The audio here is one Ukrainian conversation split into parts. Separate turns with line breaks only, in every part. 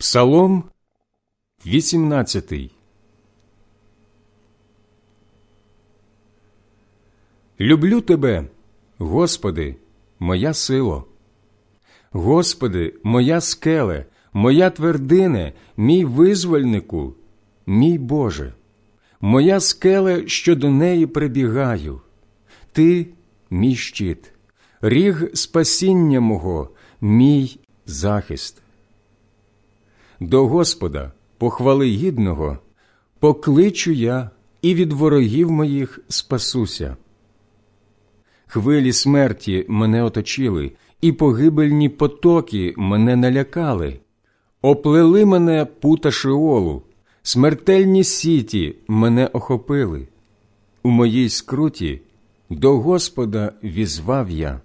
Псалом 18 Люблю Тебе, Господи, моя сило. Господи, моя скеле, моя твердине, мій визвольнику, мій Боже, моя скеле, що до неї прибігаю. Ти мій щит, ріг спасіння мого, мій захист. До Господа, похвали гідного, покличу я і від ворогів моїх спасуся. Хвилі смерті мене оточили, і погибельні потоки мене налякали, оплели мене пута Шеолу, смертельні сіті мене охопили. У моїй скруті до Господа візвав я,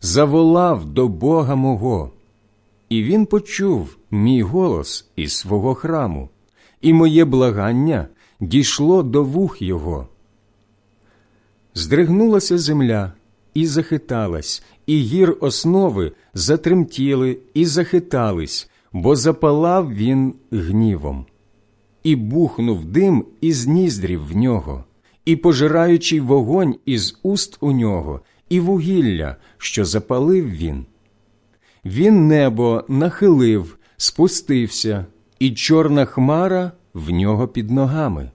заволав до Бога мого, і він почув мій голос із свого храму, і моє благання дійшло до вух його. Здригнулася земля і захиталась, і гір основи затремтіли і захитались, бо запалав він гнівом, і бухнув дим із ніздрів в нього, і пожираючий вогонь із уст у нього, і вугілля, що запалив він. Він небо нахилив, спустився, і чорна хмара в нього під ногами.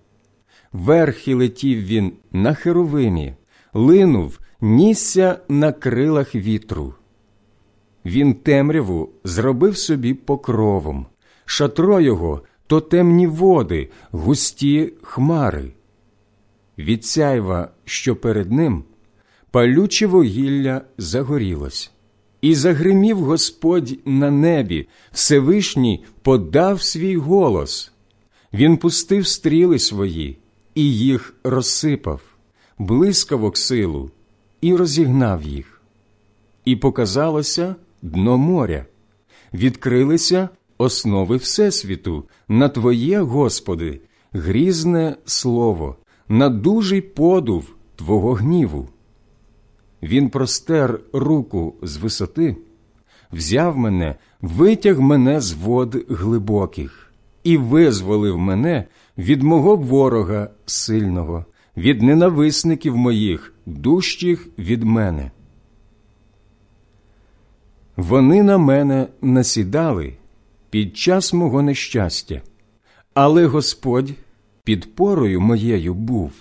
Верхи летів він на херовимі, линув, нісся на крилах вітру. Він темряву зробив собі покровом, шатро його то темні води, густі хмари. Від сяйва, що перед ним, палюче вугілля загорілось. І загримів Господь на небі, Всевишній подав свій голос. Він пустив стріли свої і їх розсипав, блискавок силу, і розігнав їх. І показалося дно моря, відкрилися основи Всесвіту на Твоє, Господи, грізне слово, на дужий подув Твого гніву. Він простер руку з висоти, взяв мене, витяг мене з вод глибоких і визволив мене від мого ворога сильного, від ненависників моїх, дужчих від мене. Вони на мене насідали під час мого нещастя, але Господь підпорою моєю був.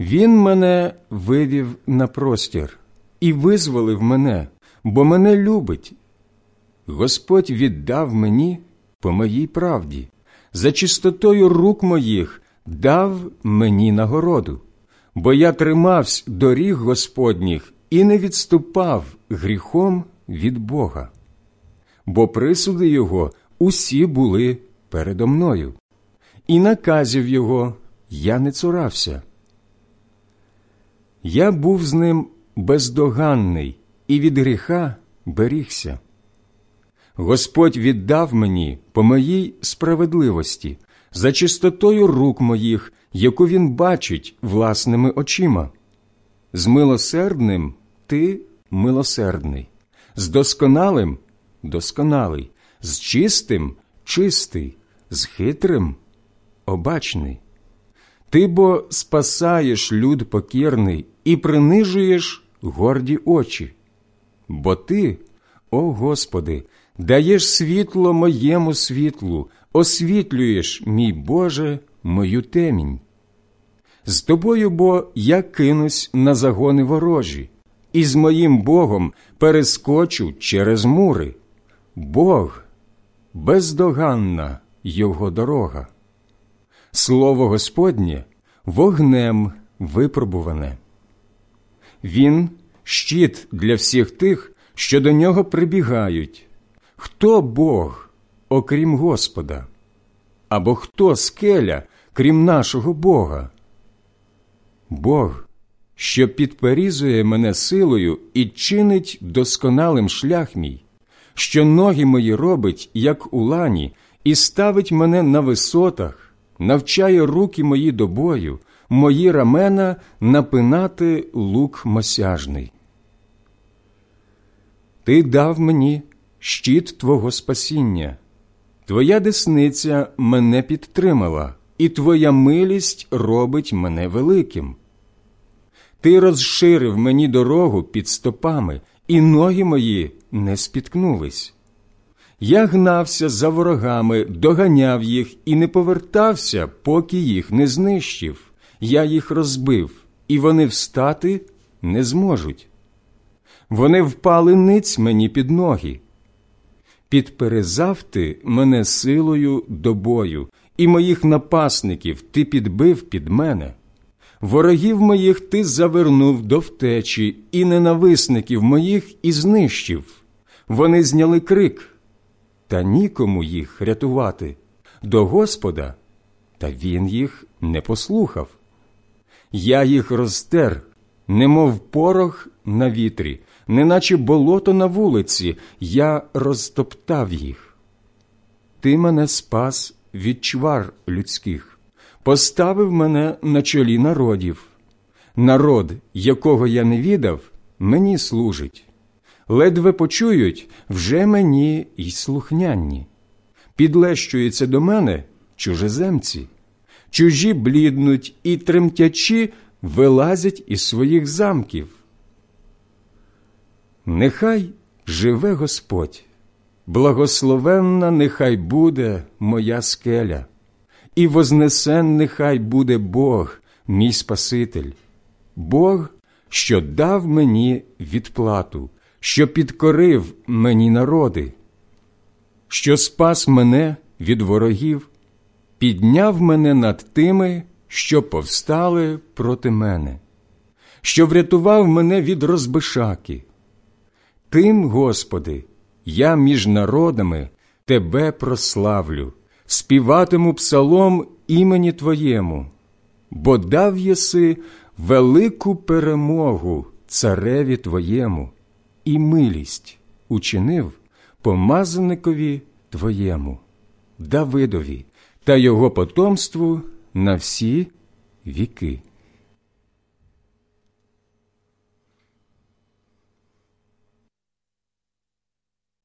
Він мене вивів на простір і визволив мене, бо мене любить. Господь віддав мені по моїй правді, за чистотою рук моїх дав мені нагороду, бо я тримався доріг Господніх і не відступав гріхом від Бога. Бо присуди Його усі були передо мною, і наказів Його я не цурався. Я був з ним бездоганний і від гріха берігся. Господь віддав мені по моїй справедливості за чистотою рук моїх, яку він бачить власними очима. З милосердним ти милосердний, з досконалим досконалий, з чистим чистий, з хитрим обачний. Ти бо спасаєш люд покірний і принижуєш горді очі. Бо ти, о Господи, даєш світло моєму світлу, освітлюєш, мій Боже, мою темінь. З тобою бо я кинусь на загони ворожі, і з моїм Богом перескочу через мури. Бог бездоганна його дорога. Слово Господнє вогнем випробуване. Він щит для всіх тих, що до нього прибігають. Хто Бог, окрім Господа? Або хто скеля, крім нашого Бога? Бог, що підперізує мене силою і чинить досконалим шлях мій, що ноги мої робить, як у лані, і ставить мене на висотах, навчає руки мої до бою, мої рамена напинати лук мосяжний. Ти дав мені щит Твого спасіння, Твоя десниця мене підтримала, і Твоя милість робить мене великим. Ти розширив мені дорогу під стопами, і ноги мої не спіткнулись. Я гнався за ворогами, доганяв їх і не повертався, поки їх не знищив. Я їх розбив, і вони встати не зможуть. Вони впали ниць мені під ноги. Підперезав ти мене силою до бою, і моїх напасників ти підбив під мене. Ворогів моїх ти завернув до втечі, і ненависників моїх і знищив. Вони зняли крик, та нікому їх рятувати до Господа, та він їх не послухав. Я їх розтер, немов порох на вітрі, неначе болото на вулиці, я розтоптав їх. Ти мене спас від чвар людських, поставив мене на чолі народів. Народ, якого я не відав, мені служить. Ледве почують вже мені й слухнянні. Підлещуються до мене чужеземці, чужі бліднуть і тремтячі вилазять із своїх замків. Нехай живе Господь, благословенна нехай буде моя скеля, і вознесен нехай буде Бог, мій Спаситель, Бог, що дав мені відплату, що підкорив мені народи, що спас мене від ворогів, підняв мене над тими, що повстали проти мене, що врятував мене від розбишаки. Тим, Господи, я між народами Тебе прославлю, співатиму псалом імені Твоєму, бо дав єси велику перемогу цареві Твоєму і милість учинив помазаникові Твоєму, Давидові та його потомству на всі віки.